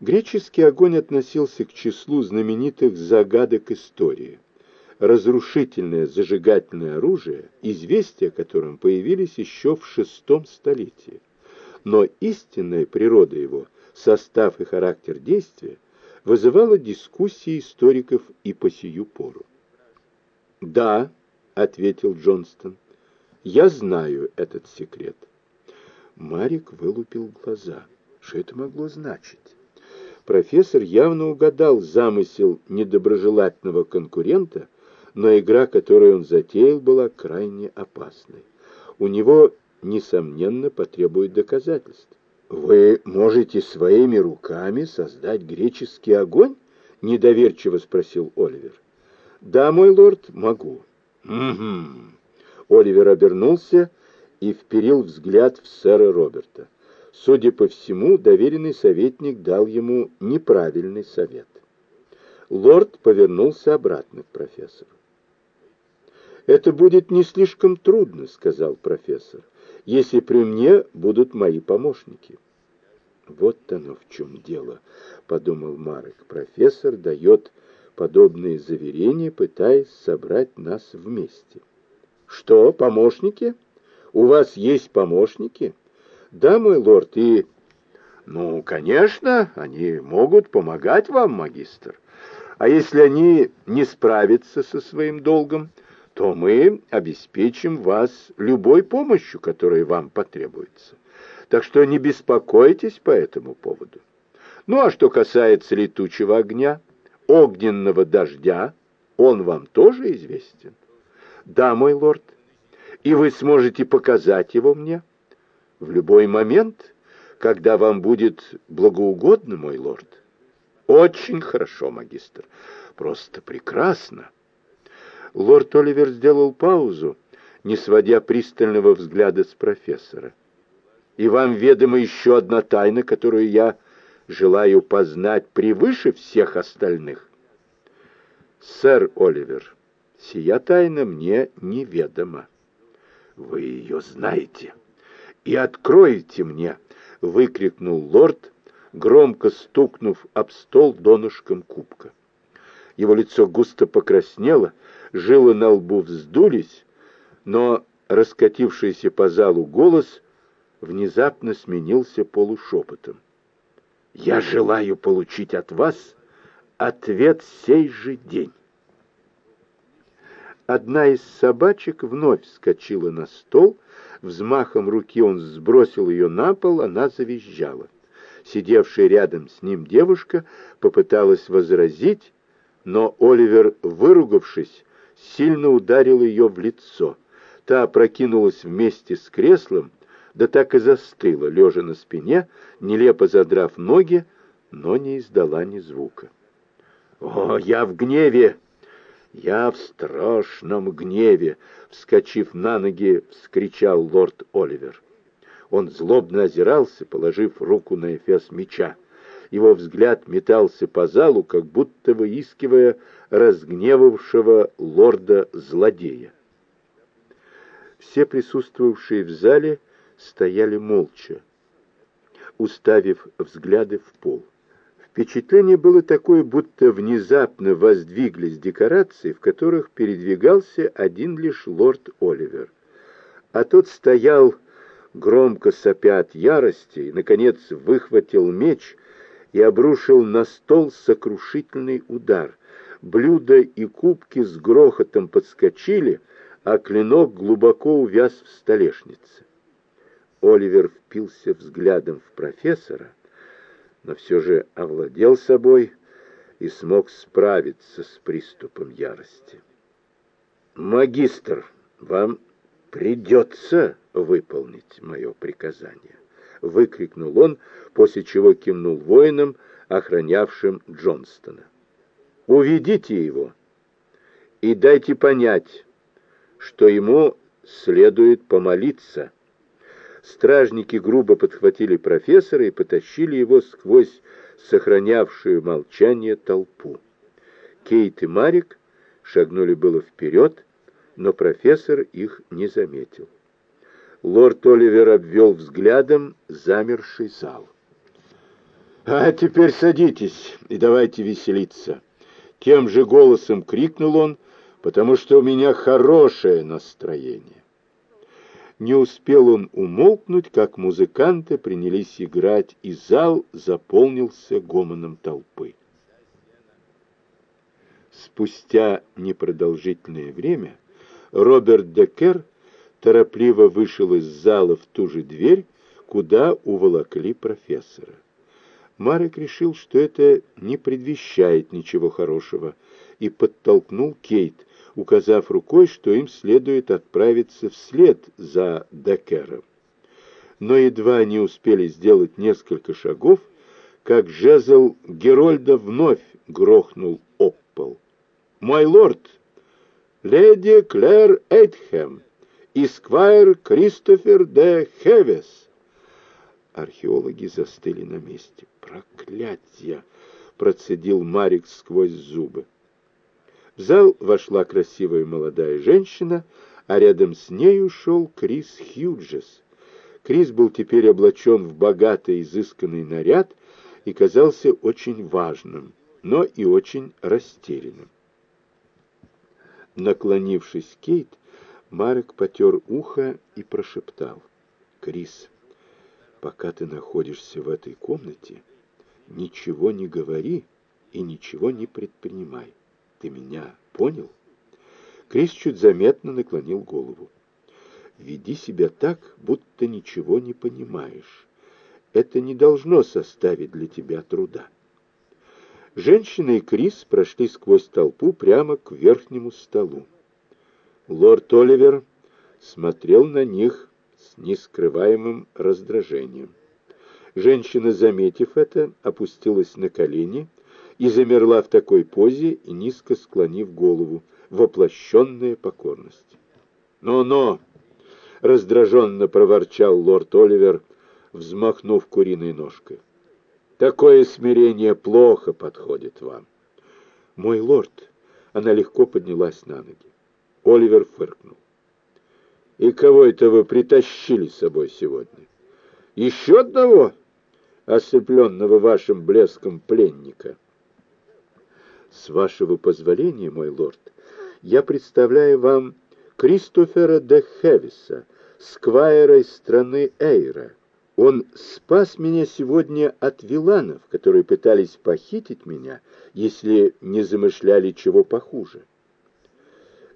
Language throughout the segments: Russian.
Греческий огонь относился к числу знаменитых загадок истории. Разрушительное зажигательное оружие, известия о котором появились еще в шестом столетии. Но истинная природа его, состав и характер действия вызывала дискуссии историков и по сию пору. «Да», — ответил Джонстон, — «я знаю этот секрет». Марик вылупил глаза. Что это могло значить? Профессор явно угадал замысел недоброжелательного конкурента, но игра, которую он затеял, была крайне опасной. У него, несомненно, потребует доказательств. «Вы можете своими руками создать греческий огонь?» — недоверчиво спросил Оливер. «Да, мой лорд, могу». «Угу». Оливер обернулся и вперил взгляд в сэра Роберта. Судя по всему, доверенный советник дал ему неправильный совет. Лорд повернулся обратно к профессору. «Это будет не слишком трудно», — сказал профессор, «если при мне будут мои помощники». «Вот оно в чем дело», — подумал Марек. «Профессор дает подобные заверения, пытаясь собрать нас вместе». «Что, помощники?» У вас есть помощники? Да, мой лорд, и... Ну, конечно, они могут помогать вам, магистр. А если они не справятся со своим долгом, то мы обеспечим вас любой помощью, которая вам потребуется. Так что не беспокойтесь по этому поводу. Ну, а что касается летучего огня, огненного дождя, он вам тоже известен? Да, мой лорд, и вы сможете показать его мне в любой момент, когда вам будет благоугодно, мой лорд. Очень хорошо, магистр. Просто прекрасно. Лорд Оливер сделал паузу, не сводя пристального взгляда с профессора. И вам ведома еще одна тайна, которую я желаю познать превыше всех остальных. Сэр Оливер, сия тайна мне неведома. «Вы ее знаете и откроете мне!» — выкрикнул лорд, громко стукнув об стол донышком кубка. Его лицо густо покраснело, жилы на лбу вздулись, но раскатившийся по залу голос внезапно сменился полушепотом. «Я желаю получить от вас ответ сей же день». Одна из собачек вновь вскочила на стол. Взмахом руки он сбросил ее на пол, она завизжала. Сидевшая рядом с ним девушка попыталась возразить, но Оливер, выругавшись, сильно ударил ее в лицо. Та опрокинулась вместе с креслом, да так и застыла, лежа на спине, нелепо задрав ноги, но не издала ни звука. «О, я в гневе!» «Я в страшном гневе!» — вскочив на ноги, вскричал лорд Оливер. Он злобно озирался, положив руку на эфес меча. Его взгляд метался по залу, как будто выискивая разгневавшего лорда-злодея. Все присутствовавшие в зале стояли молча, уставив взгляды в пол. Впечатление было такое, будто внезапно воздвиглись декорации, в которых передвигался один лишь лорд Оливер. А тот стоял, громко сопя от ярости, наконец, выхватил меч и обрушил на стол сокрушительный удар. Блюда и кубки с грохотом подскочили, а клинок глубоко увяз в столешнице. Оливер впился взглядом в профессора, но все же овладел собой и смог справиться с приступом ярости. «Магистр, вам придется выполнить мое приказание!» — выкрикнул он, после чего кивнул воинам, охранявшим Джонстона. «Уведите его и дайте понять, что ему следует помолиться» Стражники грубо подхватили профессора и потащили его сквозь сохранявшую молчание толпу. Кейт и Марик шагнули было вперед, но профессор их не заметил. Лорд Оливер обвел взглядом замерший зал. «А теперь садитесь и давайте веселиться!» Тем же голосом крикнул он, потому что у меня хорошее настроение. Не успел он умолкнуть, как музыканты принялись играть, и зал заполнился гомоном толпы. Спустя непродолжительное время Роберт Декер торопливо вышел из зала в ту же дверь, куда уволокли профессора. Марек решил, что это не предвещает ничего хорошего, и подтолкнул Кейт, указав рукой, что им следует отправиться вслед за Декером. Но едва они успели сделать несколько шагов, как жезл Герольда вновь грохнул об. «Мой лорд, леди Клэр Эйтхэм и сквайр Кристофер де Хевес!» Археологи застыли на месте. «Проклятье!» — процедил Марик сквозь зубы. В зал вошла красивая молодая женщина, а рядом с ней ушел Крис Хьюджес. Крис был теперь облачен в богатый изысканный наряд и казался очень важным, но и очень растерянным. Наклонившись Кейт, Марек потер ухо и прошептал. «Крис, пока ты находишься в этой комнате, ничего не говори и ничего не предпринимай. Ты меня понял?» Крис чуть заметно наклонил голову. «Веди себя так, будто ничего не понимаешь. Это не должно составить для тебя труда». Женщина и Крис прошли сквозь толпу прямо к верхнему столу. Лорд Оливер смотрел на них с нескрываемым раздражением. Женщина, заметив это, опустилась на колени и замерла в такой позе, и низко склонив голову, воплощенная покорность. «Но-но!» — раздраженно проворчал лорд Оливер, взмахнув куриной ножкой. «Такое смирение плохо подходит вам». «Мой лорд!» — она легко поднялась на ноги. Оливер фыркнул. «И кого это вы притащили с собой сегодня? Еще одного, ослепленного вашим блеском пленника?» «С вашего позволения, мой лорд, я представляю вам Кристофера де Хевиса, сквайра из страны Эйра. Он спас меня сегодня от виланов, которые пытались похитить меня, если не замышляли чего похуже.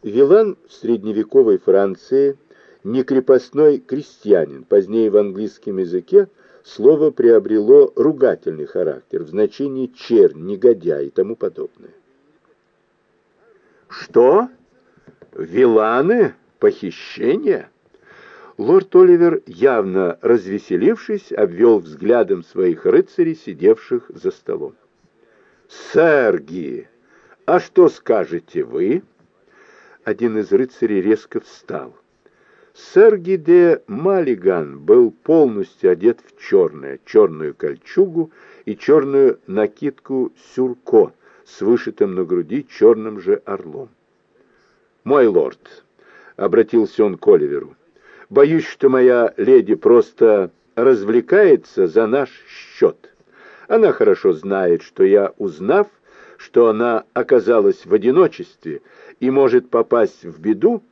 Вилан в средневековой Франции не крепостной крестьянин. Позднее в английском языке слово приобрело ругательный характер в значении чернь, негодяй и тому подобное. Что? Виланы? Похищение? Лорд Оливер, явно развеселившись, обвел взглядом своих рыцарей, сидевших за столом. «Сэрги, а что скажете вы?» один из рыцарей резко встал. Сэр Гиде Маллиган был полностью одет в черное, черную кольчугу и черную накидку сюрко с вышитым на груди черным же орлом. «Мой лорд», — обратился он к Оливеру, — «боюсь, что моя леди просто развлекается за наш счет. Она хорошо знает, что я, узнав, что она оказалась в одиночестве, — и может попасть в беду,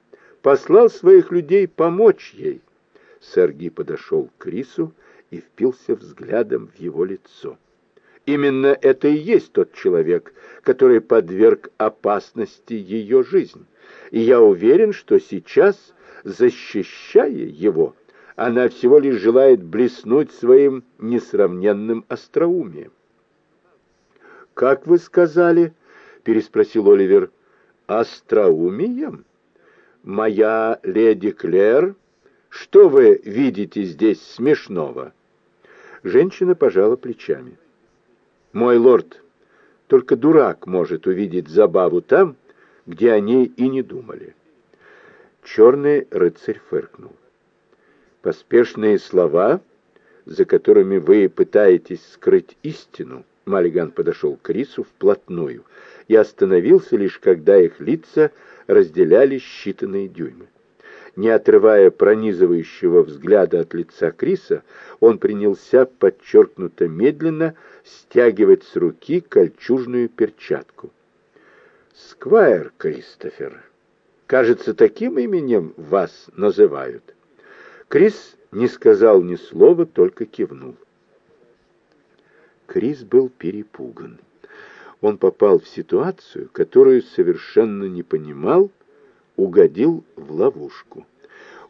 послал своих людей помочь ей. Сергий подошел к Крису и впился взглядом в его лицо. Именно это и есть тот человек, который подверг опасности ее жизнь. И я уверен, что сейчас, защищая его, она всего лишь желает блеснуть своим несравненным остроумием. «Как вы сказали?» — переспросил Оливер остроумием? Моя леди Клэр, что вы видите здесь смешного?» Женщина пожала плечами. «Мой лорд, только дурак может увидеть забаву там, где они и не думали». Черный рыцарь фыркнул. «Поспешные слова, за которыми вы пытаетесь скрыть истину», Маллиган подошел к Рису вплотную и остановился лишь когда их лица разделяли считанные дюймы. Не отрывая пронизывающего взгляда от лица Криса, он принялся подчеркнуто медленно стягивать с руки кольчужную перчатку. «Сквайр Кристофер, кажется, таким именем вас называют». Крис не сказал ни слова, только кивнул. Крис был перепуган. Он попал в ситуацию, которую совершенно не понимал, угодил в ловушку.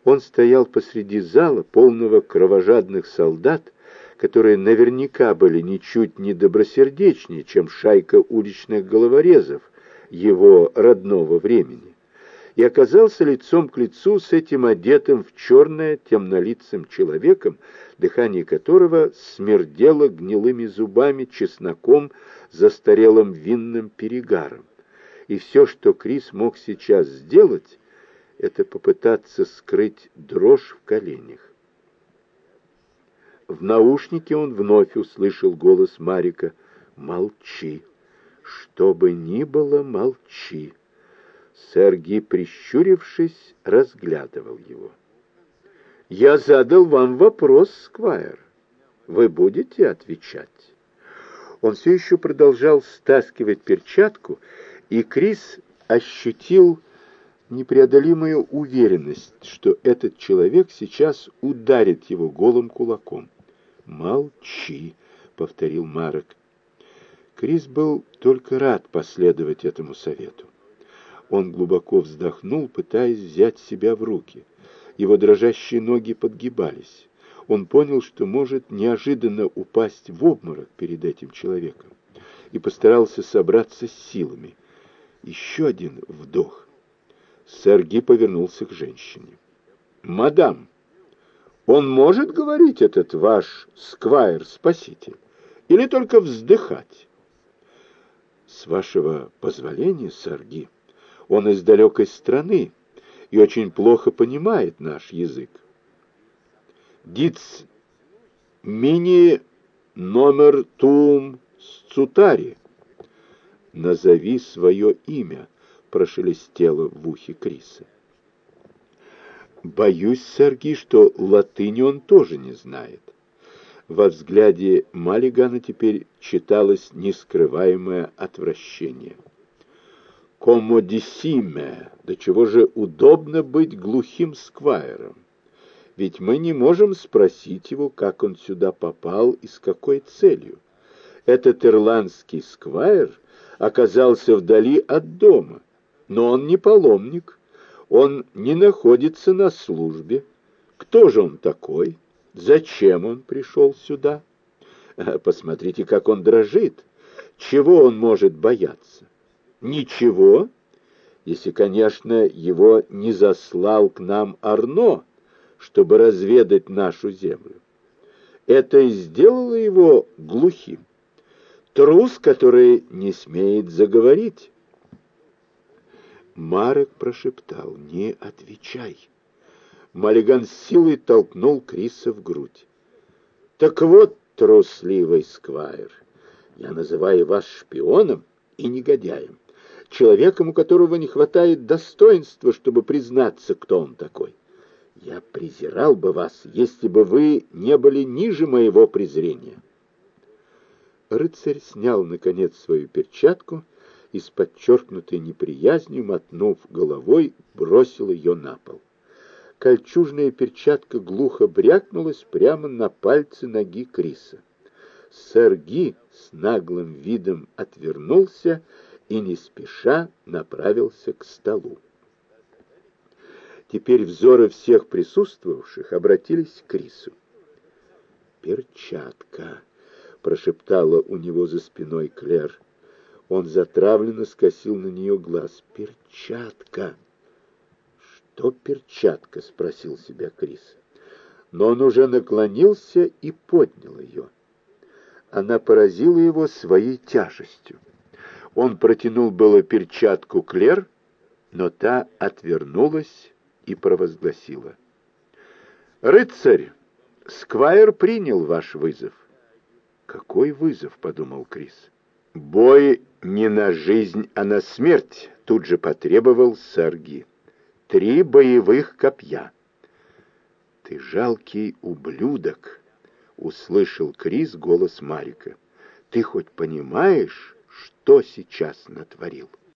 Он стоял посреди зала, полного кровожадных солдат, которые наверняка были ничуть не добросердечнее, чем шайка уличных головорезов его родного времени, и оказался лицом к лицу с этим одетым в черное темнолицым человеком, дыхание которого смердело гнилыми зубами, чесноком, застарелым винным перегаром. И все, что Крис мог сейчас сделать, это попытаться скрыть дрожь в коленях. В наушнике он вновь услышал голос Марика «Молчи! Что бы ни было, молчи!» Сергий, прищурившись, разглядывал его. «Я задал вам вопрос, Сквайр. Вы будете отвечать?» Он все еще продолжал стаскивать перчатку, и Крис ощутил непреодолимую уверенность, что этот человек сейчас ударит его голым кулаком. «Молчи», — повторил Марок. Крис был только рад последовать этому совету. Он глубоко вздохнул, пытаясь взять себя в руки. Его дрожащие ноги подгибались. Он понял, что может неожиданно упасть в обморок перед этим человеком, и постарался собраться с силами. Еще один вдох. Сергей повернулся к женщине. «Мадам, он может говорить, этот ваш сквайр-спаситель, или только вздыхать?» «С вашего позволения, Сергей, он из далекой страны и очень плохо понимает наш язык. Диц мини номер тум сцутари. Назови свое имя, прошелестело в ухе Криса. Боюсь, Сергей, что латыни он тоже не знает. Во взгляде Маллигана теперь читалось нескрываемое отвращение. «Комодисиме! До чего же удобно быть глухим сквайром? Ведь мы не можем спросить его, как он сюда попал и с какой целью. Этот ирландский сквайр оказался вдали от дома, но он не паломник, он не находится на службе. Кто же он такой? Зачем он пришел сюда? Посмотрите, как он дрожит. Чего он может бояться? Ничего, если, конечно, его не заслал к нам Арно, чтобы разведать нашу землю. Это и сделало его глухим. Трус, который не смеет заговорить. Марек прошептал «Не отвечай». Маллиган с силой толкнул Криса в грудь. «Так вот, трусливый сквайр, я называю вас шпионом и негодяем человеком, у которого не хватает достоинства, чтобы признаться, кто он такой. Я презирал бы вас, если бы вы не были ниже моего презрения. Рыцарь снял, наконец, свою перчатку и с подчеркнутой неприязнью, мотнув головой, бросил ее на пол. Кольчужная перчатка глухо брякнулась прямо на пальцы ноги Криса. Сэр Ги с наглым видом отвернулся и не спеша направился к столу. Теперь взоры всех присутствовавших обратились к Крису. «Перчатка!» — прошептала у него за спиной Клер. Он затравленно скосил на нее глаз. «Перчатка!» «Что перчатка?» — спросил себя Крис. Но он уже наклонился и поднял ее. Она поразила его своей тяжестью. Он протянул было перчатку Клер, но та отвернулась и провозгласила. «Рыцарь, Сквайр принял ваш вызов». «Какой вызов?» — подумал Крис. «Бой не на жизнь, а на смерть», — тут же потребовал Сарги. три боевых копья. «Ты жалкий ублюдок!» — услышал Крис голос Марика. «Ты хоть понимаешь, что сейчас натворил?»